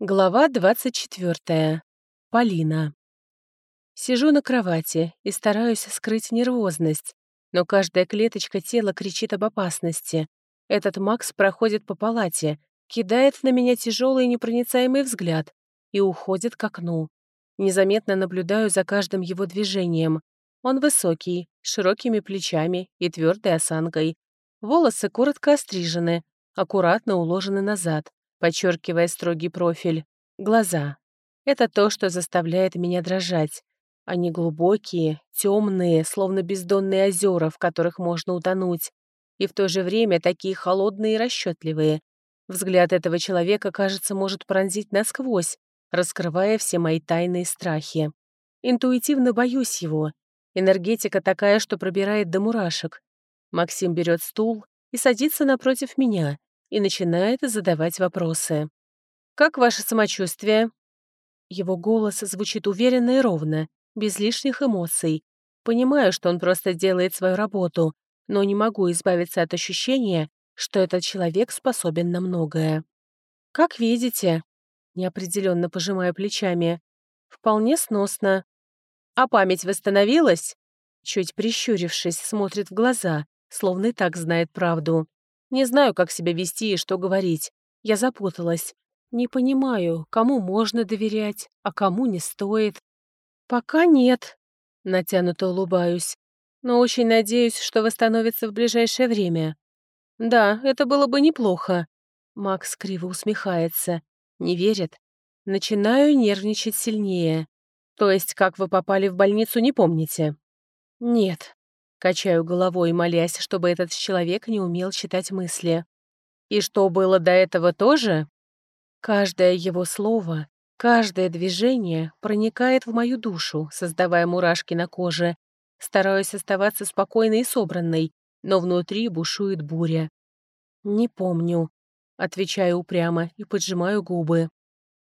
Глава 24. Полина. Сижу на кровати и стараюсь скрыть нервозность, но каждая клеточка тела кричит об опасности. Этот Макс проходит по палате, кидает на меня тяжелый непроницаемый взгляд и уходит к окну. Незаметно наблюдаю за каждым его движением. Он высокий, с широкими плечами и твердой осанкой. Волосы коротко острижены, аккуратно уложены назад подчеркивая строгий профиль. Глаза. Это то, что заставляет меня дрожать. Они глубокие, темные, словно бездонные озера, в которых можно утонуть. И в то же время такие холодные и расчетливые. Взгляд этого человека, кажется, может пронзить насквозь, раскрывая все мои тайные страхи. Интуитивно боюсь его. Энергетика такая, что пробирает до мурашек. Максим берет стул и садится напротив меня, и начинает задавать вопросы. «Как ваше самочувствие?» Его голос звучит уверенно и ровно, без лишних эмоций. Понимаю, что он просто делает свою работу, но не могу избавиться от ощущения, что этот человек способен на многое. «Как видите», — неопределенно пожимая плечами, — «вполне сносно». «А память восстановилась?» Чуть прищурившись, смотрит в глаза, словно и так знает правду. Не знаю, как себя вести и что говорить. Я запуталась. Не понимаю, кому можно доверять, а кому не стоит. Пока нет. Натянуто улыбаюсь. Но очень надеюсь, что восстановится в ближайшее время. Да, это было бы неплохо. Макс криво усмехается. Не верит. Начинаю нервничать сильнее. То есть, как вы попали в больницу, не помните? Нет. Качаю головой, молясь, чтобы этот человек не умел читать мысли. И что было до этого тоже? Каждое его слово, каждое движение проникает в мою душу, создавая мурашки на коже. Стараюсь оставаться спокойной и собранной, но внутри бушует буря. «Не помню», — отвечаю упрямо и поджимаю губы.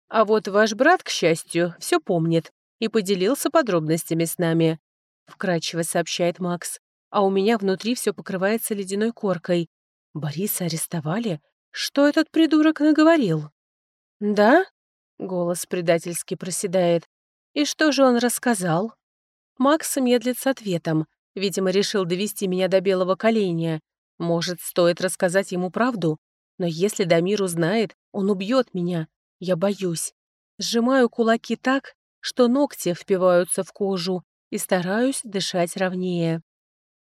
«А вот ваш брат, к счастью, все помнит и поделился подробностями с нами вкрадчиво сообщает Макс, а у меня внутри все покрывается ледяной коркой. Бориса арестовали? Что этот придурок наговорил? Да? Голос предательски проседает. И что же он рассказал? Макс медлит с ответом. Видимо, решил довести меня до белого коленя. Может, стоит рассказать ему правду? Но если Дамир узнает, он убьет меня. Я боюсь. Сжимаю кулаки так, что ногти впиваются в кожу, и стараюсь дышать ровнее.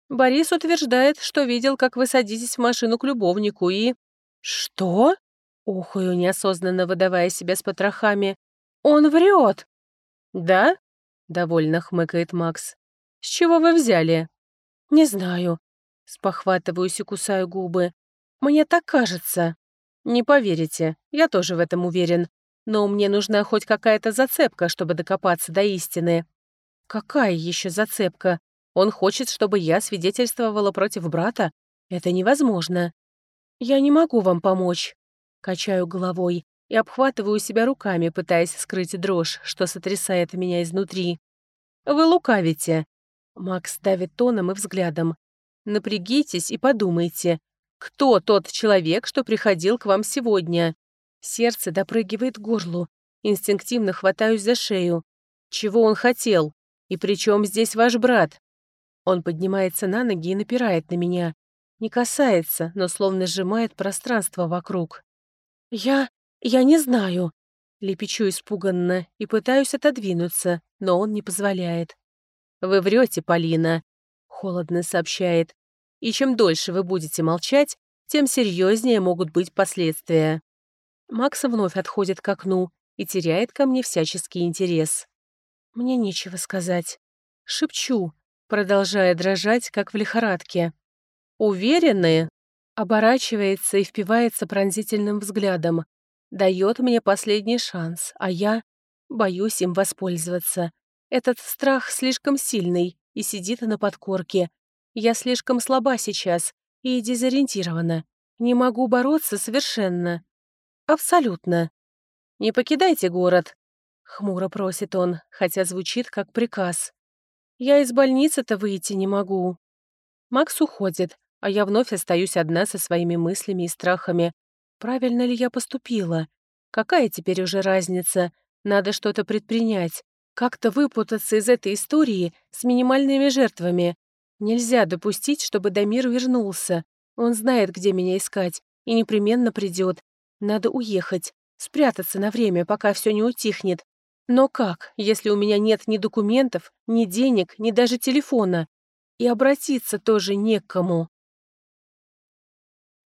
Борис утверждает, что видел, как вы садитесь в машину к любовнику и... Что? Ухаю, неосознанно выдавая себя с потрохами. Он врет. Да? Довольно хмыкает Макс. С чего вы взяли? Не знаю. Спохватываюсь и кусаю губы. Мне так кажется. Не поверите, я тоже в этом уверен. Но мне нужна хоть какая-то зацепка, чтобы докопаться до истины. Какая еще зацепка? Он хочет, чтобы я свидетельствовала против брата? Это невозможно. Я не могу вам помочь. Качаю головой и обхватываю себя руками, пытаясь скрыть дрожь, что сотрясает меня изнутри. Вы лукавите. Макс давит тоном и взглядом. Напрягитесь и подумайте, кто тот человек, что приходил к вам сегодня? Сердце допрыгивает к горлу. Инстинктивно хватаюсь за шею. Чего он хотел? «И при чем здесь ваш брат?» Он поднимается на ноги и напирает на меня. Не касается, но словно сжимает пространство вокруг. «Я... я не знаю». Лепечу испуганно и пытаюсь отодвинуться, но он не позволяет. «Вы врете, Полина», — холодно сообщает. «И чем дольше вы будете молчать, тем серьезнее могут быть последствия». Макс вновь отходит к окну и теряет ко мне всяческий интерес. Мне нечего сказать. Шепчу, продолжая дрожать, как в лихорадке. «Уверены?» Оборачивается и впивается пронзительным взглядом. Дает мне последний шанс, а я боюсь им воспользоваться. Этот страх слишком сильный и сидит на подкорке. Я слишком слаба сейчас и дезориентирована. Не могу бороться совершенно. Абсолютно. Не покидайте город. Хмуро просит он, хотя звучит как приказ. «Я из больницы-то выйти не могу». Макс уходит, а я вновь остаюсь одна со своими мыслями и страхами. Правильно ли я поступила? Какая теперь уже разница? Надо что-то предпринять. Как-то выпутаться из этой истории с минимальными жертвами. Нельзя допустить, чтобы Дамир вернулся. Он знает, где меня искать, и непременно придет. Надо уехать, спрятаться на время, пока все не утихнет. Но как, если у меня нет ни документов, ни денег, ни даже телефона? И обратиться тоже не к кому.